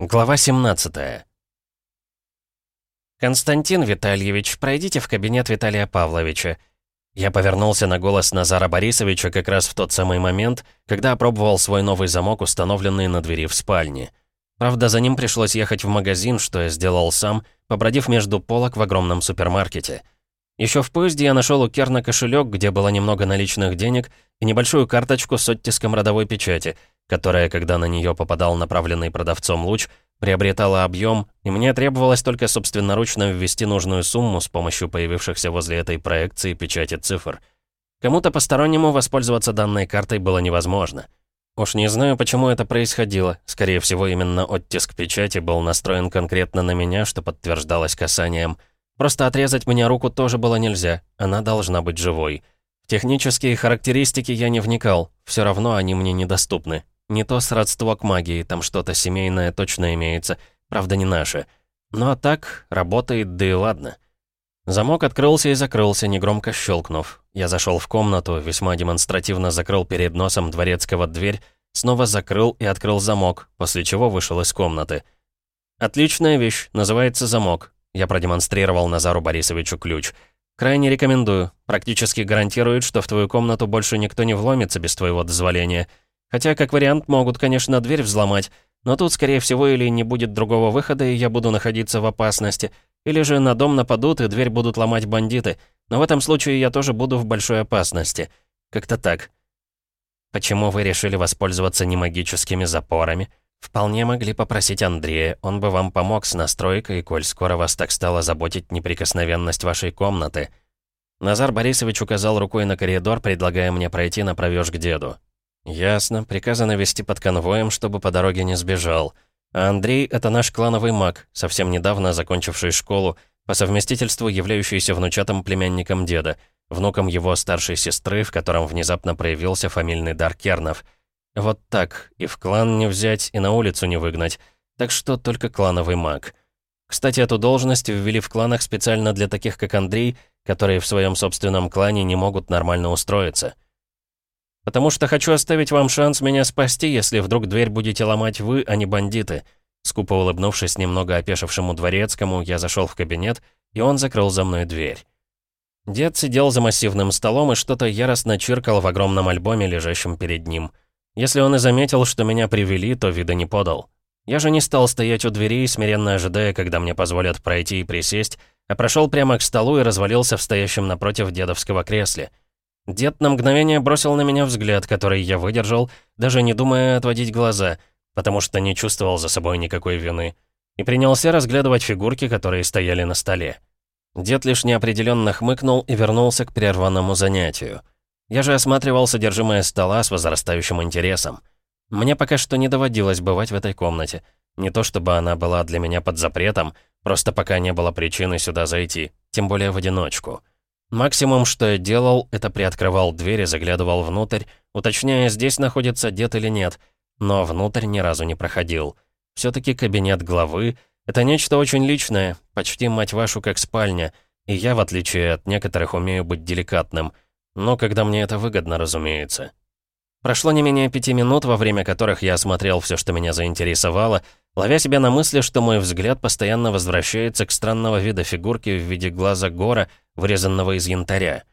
Глава 17 «Константин Витальевич, пройдите в кабинет Виталия Павловича». Я повернулся на голос Назара Борисовича как раз в тот самый момент, когда опробовал свой новый замок, установленный на двери в спальне. Правда, за ним пришлось ехать в магазин, что я сделал сам, побродив между полок в огромном супермаркете. Еще в поезде я нашел у Керна кошелек, где было немного наличных денег, и небольшую карточку с оттиском родовой печати, которая, когда на нее попадал направленный продавцом луч, приобретала объем, и мне требовалось только собственноручно ввести нужную сумму с помощью появившихся возле этой проекции печати цифр. Кому-то постороннему воспользоваться данной картой было невозможно. Уж не знаю, почему это происходило. Скорее всего, именно оттиск печати был настроен конкретно на меня, что подтверждалось касанием. Просто отрезать мне руку тоже было нельзя, она должна быть живой. В технические характеристики я не вникал, все равно они мне недоступны. Не то сродство к магии, там что-то семейное точно имеется, правда не наше. Ну а так, работает, да и ладно. Замок открылся и закрылся, негромко щелкнув. Я зашел в комнату, весьма демонстративно закрыл перед носом дворецкого дверь, снова закрыл и открыл замок, после чего вышел из комнаты. «Отличная вещь, называется замок. Я продемонстрировал Назару Борисовичу ключ. «Крайне рекомендую. Практически гарантирует, что в твою комнату больше никто не вломится без твоего дозволения. Хотя, как вариант, могут, конечно, дверь взломать, но тут, скорее всего, или не будет другого выхода, и я буду находиться в опасности, или же на дом нападут, и дверь будут ломать бандиты. Но в этом случае я тоже буду в большой опасности. Как-то так. Почему вы решили воспользоваться немагическими запорами? «Вполне могли попросить Андрея, он бы вам помог с настройкой, коль скоро вас так стало заботить неприкосновенность вашей комнаты». Назар Борисович указал рукой на коридор, предлагая мне пройти на провёж к деду. «Ясно, приказано вести под конвоем, чтобы по дороге не сбежал. А Андрей — это наш клановый маг, совсем недавно закончивший школу, по совместительству являющийся внучатым племянником деда, внуком его старшей сестры, в котором внезапно проявился фамильный дар Кернов — вот так, и в клан не взять, и на улицу не выгнать. Так что только клановый маг. Кстати, эту должность ввели в кланах специально для таких, как Андрей, которые в своем собственном клане не могут нормально устроиться. «Потому что хочу оставить вам шанс меня спасти, если вдруг дверь будете ломать вы, а не бандиты». Скупо улыбнувшись немного опешившему дворецкому, я зашел в кабинет, и он закрыл за мной дверь. Дед сидел за массивным столом и что-то яростно чиркал в огромном альбоме, лежащем перед ним. Если он и заметил, что меня привели, то вида не подал. Я же не стал стоять у двери, смиренно ожидая, когда мне позволят пройти и присесть, а прошел прямо к столу и развалился в стоящем напротив дедовского кресле. Дед на мгновение бросил на меня взгляд, который я выдержал, даже не думая отводить глаза, потому что не чувствовал за собой никакой вины, и принялся разглядывать фигурки, которые стояли на столе. Дед лишь неопределенно хмыкнул и вернулся к прерванному занятию — я же осматривал содержимое стола с возрастающим интересом. Мне пока что не доводилось бывать в этой комнате. Не то чтобы она была для меня под запретом, просто пока не было причины сюда зайти, тем более в одиночку. Максимум, что я делал, это приоткрывал дверь и заглядывал внутрь, уточняя, здесь находится дед или нет, но внутрь ни разу не проходил. все таки кабинет главы — это нечто очень личное, почти, мать вашу, как спальня, и я, в отличие от некоторых, умею быть деликатным — но когда мне это выгодно, разумеется. Прошло не менее пяти минут, во время которых я осмотрел все, что меня заинтересовало, ловя себя на мысли, что мой взгляд постоянно возвращается к странного вида фигурки в виде глаза гора, вырезанного из янтаря.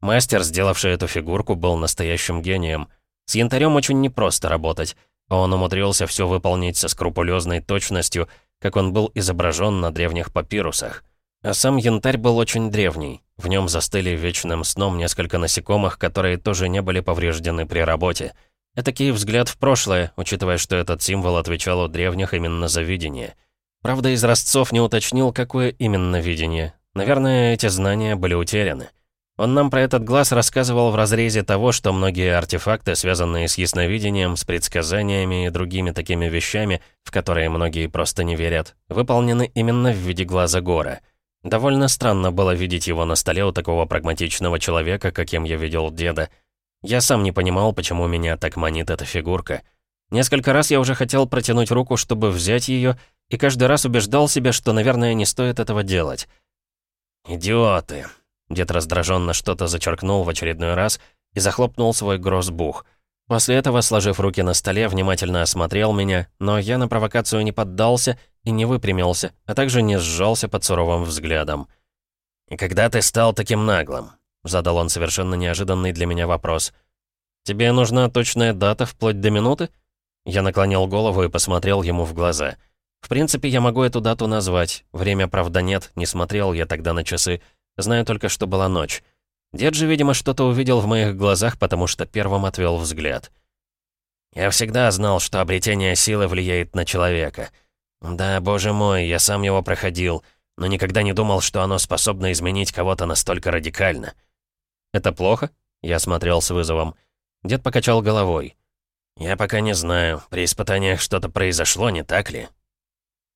Мастер, сделавший эту фигурку, был настоящим гением. С янтарем очень непросто работать, он умудрился все выполнить со скрупулезной точностью, как он был изображен на древних папирусах. А сам янтарь был очень древний. В нем застыли вечным сном несколько насекомых, которые тоже не были повреждены при работе. Этакий взгляд в прошлое, учитывая, что этот символ отвечал у древних именно за видение. Правда, из Ростцов не уточнил, какое именно видение. Наверное, эти знания были утеряны. Он нам про этот глаз рассказывал в разрезе того, что многие артефакты, связанные с ясновидением, с предсказаниями и другими такими вещами, в которые многие просто не верят, выполнены именно в виде глаза гора — Довольно странно было видеть его на столе у такого прагматичного человека, каким я видел деда. Я сам не понимал, почему меня так манит эта фигурка. Несколько раз я уже хотел протянуть руку, чтобы взять ее, и каждый раз убеждал себя, что, наверное, не стоит этого делать. «Идиоты!» Дед раздраженно что-то зачеркнул в очередной раз и захлопнул свой грозбух. После этого, сложив руки на столе, внимательно осмотрел меня, но я на провокацию не поддался и не выпрямился, а также не сжался под суровым взглядом. «И когда ты стал таким наглым?» — задал он совершенно неожиданный для меня вопрос. «Тебе нужна точная дата вплоть до минуты?» Я наклонил голову и посмотрел ему в глаза. «В принципе, я могу эту дату назвать. Время, правда, нет, не смотрел я тогда на часы. Знаю только, что была ночь. Дед же, видимо, что-то увидел в моих глазах, потому что первым отвел взгляд. «Я всегда знал, что обретение силы влияет на человека. Да, боже мой, я сам его проходил, но никогда не думал, что оно способно изменить кого-то настолько радикально». «Это плохо?» — я смотрел с вызовом. Дед покачал головой. «Я пока не знаю. При испытаниях что-то произошло, не так ли?»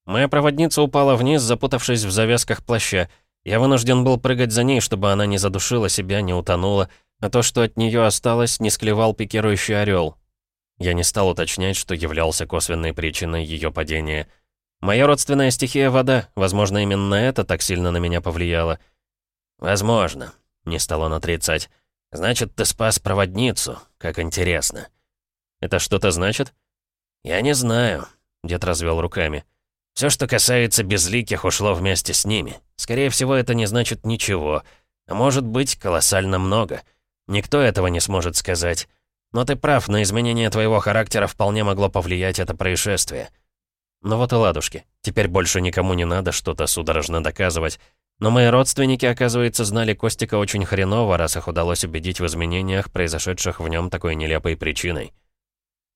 Моя проводница упала вниз, запутавшись в завязках плаща, я вынужден был прыгать за ней, чтобы она не задушила себя, не утонула, а то, что от нее осталось, не склевал пикирующий орел. Я не стал уточнять, что являлся косвенной причиной ее падения. Моя родственная стихия — вода. Возможно, именно это так сильно на меня повлияло. «Возможно», — не стал он отрицать. «Значит, ты спас проводницу. Как интересно». «Это что-то значит?» «Я не знаю», — дед развел руками. Все, что касается безликих, ушло вместе с ними. Скорее всего, это не значит ничего. А может быть, колоссально много. Никто этого не сможет сказать. Но ты прав, на изменение твоего характера вполне могло повлиять это происшествие. Ну вот и ладушки. Теперь больше никому не надо что-то судорожно доказывать. Но мои родственники, оказывается, знали Костика очень хреново, раз их удалось убедить в изменениях, произошедших в нем такой нелепой причиной.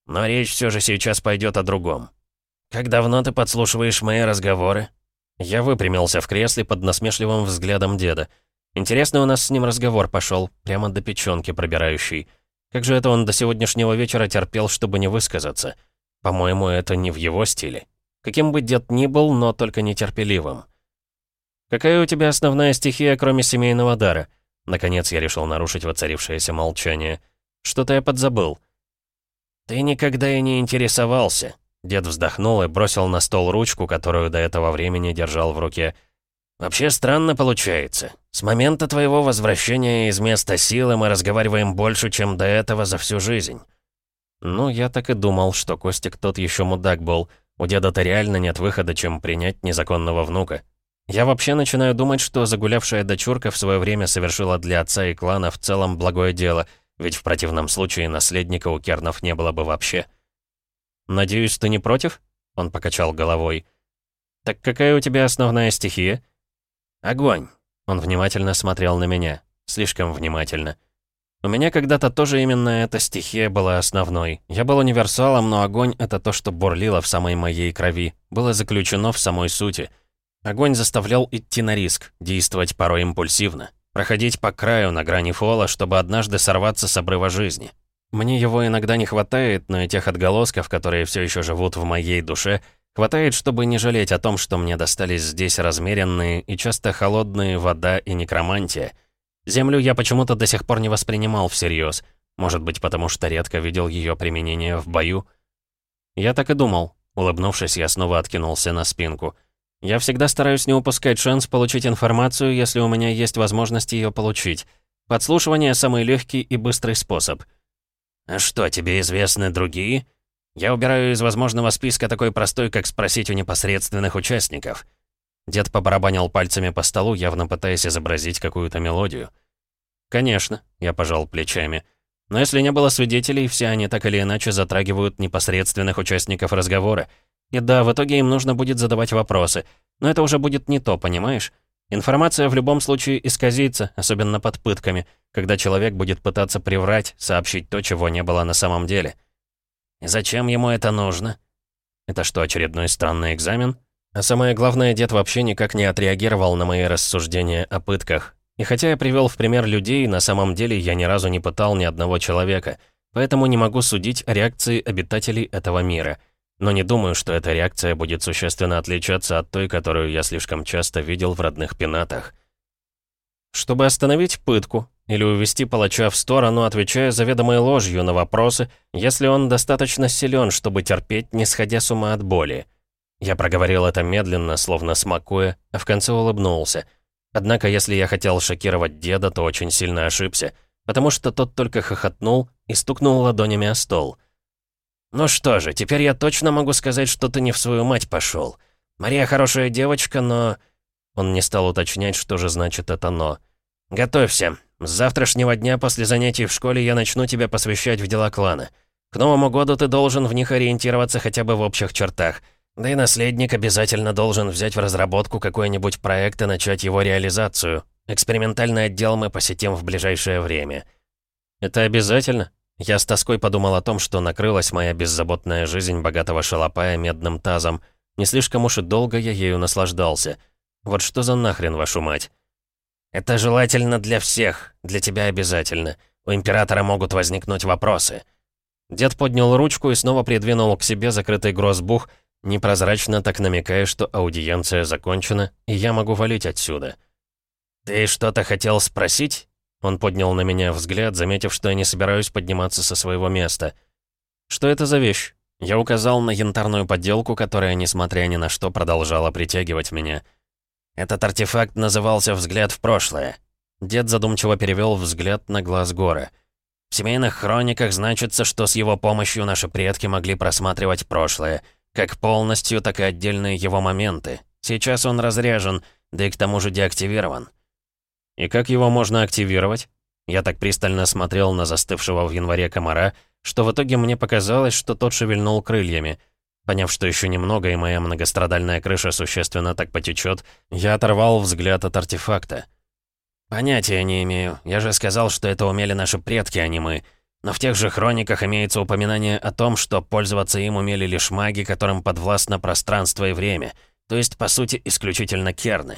Но речь все же сейчас пойдет о другом. «Как давно ты подслушиваешь мои разговоры?» Я выпрямился в кресле под насмешливым взглядом деда. Интересный у нас с ним разговор пошел, прямо до печенки пробирающий. Как же это он до сегодняшнего вечера терпел, чтобы не высказаться? По-моему, это не в его стиле. Каким бы дед ни был, но только нетерпеливым. «Какая у тебя основная стихия, кроме семейного дара?» Наконец я решил нарушить воцарившееся молчание. «Что-то я подзабыл». «Ты никогда и не интересовался», Дед вздохнул и бросил на стол ручку, которую до этого времени держал в руке. «Вообще странно получается. С момента твоего возвращения из места силы мы разговариваем больше, чем до этого за всю жизнь». Ну, я так и думал, что Костик тот еще мудак был. У деда-то реально нет выхода, чем принять незаконного внука. Я вообще начинаю думать, что загулявшая дочурка в свое время совершила для отца и клана в целом благое дело, ведь в противном случае наследника у Кернов не было бы вообще. «Надеюсь, ты не против?» Он покачал головой. «Так какая у тебя основная стихия?» «Огонь». Он внимательно смотрел на меня. Слишком внимательно. У меня когда-то тоже именно эта стихия была основной. Я был универсалом, но огонь — это то, что бурлило в самой моей крови. Было заключено в самой сути. Огонь заставлял идти на риск, действовать порой импульсивно. Проходить по краю на грани фола, чтобы однажды сорваться с обрыва жизни. Мне его иногда не хватает, но и тех отголосков, которые все еще живут в моей душе, хватает, чтобы не жалеть о том, что мне достались здесь размеренные и часто холодные вода и некромантия. Землю я почему-то до сих пор не воспринимал всерьез. Может быть, потому что редко видел ее применение в бою? Я так и думал. Улыбнувшись, я снова откинулся на спинку. Я всегда стараюсь не упускать шанс получить информацию, если у меня есть возможность ее получить. Подслушивание — самый легкий и быстрый способ — «А что, тебе известны другие?» «Я убираю из возможного списка такой простой, как спросить у непосредственных участников». Дед побарабанил пальцами по столу, явно пытаясь изобразить какую-то мелодию. «Конечно», — я пожал плечами. «Но если не было свидетелей, все они так или иначе затрагивают непосредственных участников разговора. И да, в итоге им нужно будет задавать вопросы. Но это уже будет не то, понимаешь? Информация в любом случае исказится, особенно под пытками, когда человек будет пытаться приврать, сообщить то, чего не было на самом деле. И зачем ему это нужно? Это что, очередной странный экзамен? А самое главное, дед вообще никак не отреагировал на мои рассуждения о пытках. И хотя я привел в пример людей, на самом деле я ни разу не пытал ни одного человека, поэтому не могу судить о реакции обитателей этого мира — но не думаю, что эта реакция будет существенно отличаться от той, которую я слишком часто видел в родных пенатах. Чтобы остановить пытку или увести палача в сторону, отвечая заведомой ложью на вопросы, если он достаточно силен, чтобы терпеть, не сходя с ума от боли. Я проговорил это медленно, словно смакуя, а в конце улыбнулся. Однако, если я хотел шокировать деда, то очень сильно ошибся. потому что тот только хохотнул и стукнул ладонями о стол. «Ну что же, теперь я точно могу сказать, что ты не в свою мать пошел. Мария хорошая девочка, но...» Он не стал уточнять, что же значит это «но». «Готовься. С завтрашнего дня после занятий в школе я начну тебя посвящать в дела клана. К Новому году ты должен в них ориентироваться хотя бы в общих чертах. Да и наследник обязательно должен взять в разработку какой-нибудь проект и начать его реализацию. Экспериментальный отдел мы посетим в ближайшее время». «Это обязательно?» Я с тоской подумал о том, что накрылась моя беззаботная жизнь богатого шалопая медным тазом. Не слишком уж и долго я ею наслаждался. Вот что за нахрен, вашу мать? Это желательно для всех, для тебя обязательно. У императора могут возникнуть вопросы. Дед поднял ручку и снова придвинул к себе закрытый грозбух, непрозрачно так намекая, что аудиенция закончена, и я могу валить отсюда. «Ты что-то хотел спросить?» Он поднял на меня взгляд, заметив, что я не собираюсь подниматься со своего места. «Что это за вещь?» Я указал на янтарную подделку, которая, несмотря ни на что, продолжала притягивать меня. Этот артефакт назывался «Взгляд в прошлое». Дед задумчиво перевел взгляд на глаз гора. В семейных хрониках значится, что с его помощью наши предки могли просматривать прошлое, как полностью, так и отдельные его моменты. Сейчас он разряжен, да и к тому же деактивирован. И как его можно активировать? Я так пристально смотрел на застывшего в январе комара, что в итоге мне показалось, что тот шевельнул крыльями. Поняв, что еще немного и моя многострадальная крыша существенно так потечет, я оторвал взгляд от артефакта. «Понятия не имею. Я же сказал, что это умели наши предки, а не мы. Но в тех же хрониках имеется упоминание о том, что пользоваться им умели лишь маги, которым подвластно пространство и время, то есть, по сути, исключительно керны».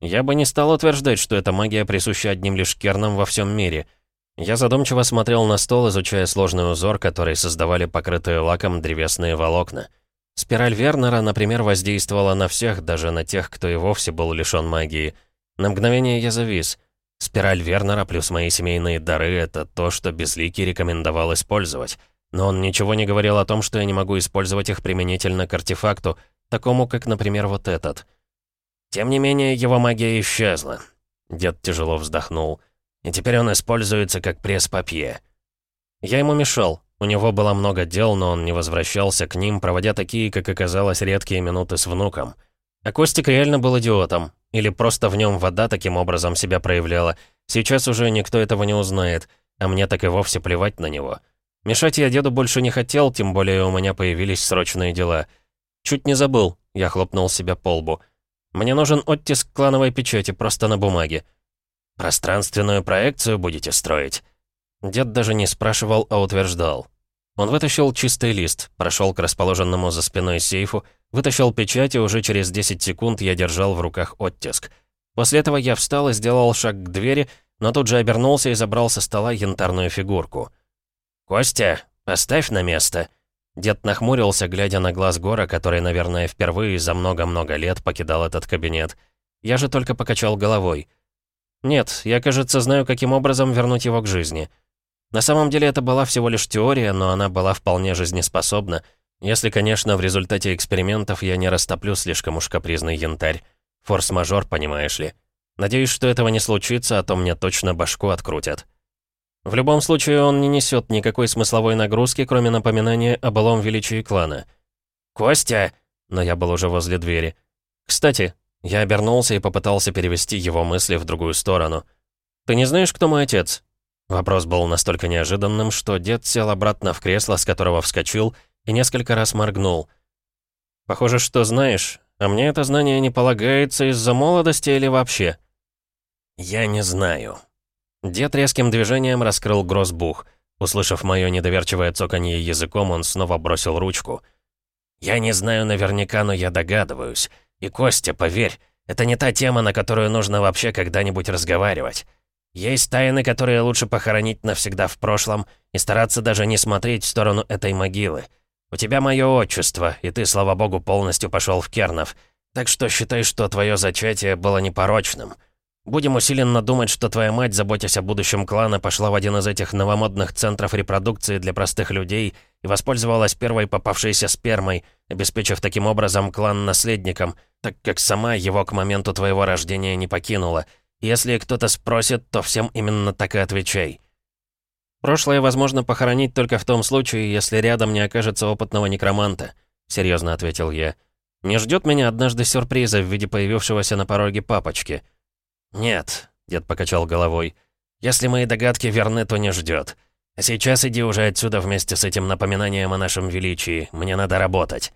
Я бы не стал утверждать, что эта магия присуща одним лишь кернам во всем мире — я задумчиво смотрел на стол, изучая сложный узор, который создавали покрытые лаком древесные волокна. Спираль Вернера, например, воздействовала на всех, даже на тех, кто и вовсе был лишён магии. На мгновение я завис. Спираль Вернера плюс мои семейные дары — это то, что Безликий рекомендовал использовать. Но он ничего не говорил о том, что я не могу использовать их применительно к артефакту, такому, как, например, вот этот. Тем не менее, его магия исчезла. Дед тяжело вздохнул. — и теперь он используется как пресс-папье. Я ему мешал. У него было много дел, но он не возвращался к ним, проводя такие, как оказалось, редкие минуты с внуком. А Костик реально был идиотом. Или просто в нем вода таким образом себя проявляла. Сейчас уже никто этого не узнает, а мне так и вовсе плевать на него. Мешать я деду больше не хотел, тем более у меня появились срочные дела. Чуть не забыл, я хлопнул себя по лбу. Мне нужен оттиск клановой печати просто на бумаге. «Пространственную проекцию будете строить?» Дед даже не спрашивал, а утверждал. Он вытащил чистый лист, прошел к расположенному за спиной сейфу, вытащил печать, и уже через 10 секунд я держал в руках оттиск. После этого я встал и сделал шаг к двери, но тут же обернулся и забрал со стола янтарную фигурку. «Костя, поставь на место!» Дед нахмурился, глядя на глаз Гора, который, наверное, впервые за много-много лет покидал этот кабинет. Я же только покачал головой — нет, я, кажется, знаю, каким образом вернуть его к жизни. На самом деле это была всего лишь теория, но она была вполне жизнеспособна, если, конечно, в результате экспериментов я не растоплю слишком уж капризный янтарь. Форс-мажор, понимаешь ли. Надеюсь, что этого не случится, а то мне точно башку открутят. В любом случае, он не несет никакой смысловой нагрузки, кроме напоминания о былом величии клана. «Костя!» Но я был уже возле двери. «Кстати, я обернулся и попытался перевести его мысли в другую сторону. «Ты не знаешь, кто мой отец?» Вопрос был настолько неожиданным, что дед сел обратно в кресло, с которого вскочил, и несколько раз моргнул. «Похоже, что знаешь, а мне это знание не полагается из-за молодости или вообще?» «Я не знаю». Дед резким движением раскрыл грозбух. Услышав мое недоверчивое цоканье языком, он снова бросил ручку. «Я не знаю наверняка, но я догадываюсь. И, Костя, поверь, это не та тема, на которую нужно вообще когда-нибудь разговаривать. Есть тайны, которые лучше похоронить навсегда в прошлом и стараться даже не смотреть в сторону этой могилы. У тебя мое отчество, и ты, слава богу, полностью пошел в Кернов. Так что считай, что твое зачатие было непорочным. Будем усиленно думать, что твоя мать, заботясь о будущем клана, пошла в один из этих новомодных центров репродукции для простых людей и воспользовалась первой попавшейся спермой, обеспечив таким образом клан наследником — так как сама его к моменту твоего рождения не покинула, Если кто-то спросит, то всем именно так и отвечай. Прошлое возможно похоронить только в том случае, если рядом не окажется опытного некроманта, серьезно ответил я. Не ждет меня однажды сюрприза в виде появившегося на пороге папочки. Нет, дед покачал головой. Если мои догадки верны, то не ждет. А сейчас иди уже отсюда вместе с этим напоминанием о нашем величии. Мне надо работать.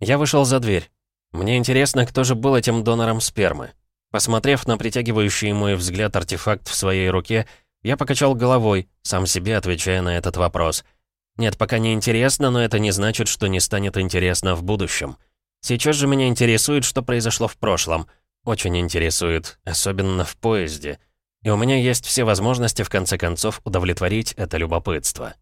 Я вышел за дверь. Мне интересно, кто же был этим донором спермы. Посмотрев на притягивающий мой взгляд артефакт в своей руке, я покачал головой, сам себе отвечая на этот вопрос. Нет, пока не интересно, но это не значит, что не станет интересно в будущем. Сейчас же меня интересует, что произошло в прошлом. Очень интересует, особенно в поезде. И у меня есть все возможности, в конце концов, удовлетворить это любопытство.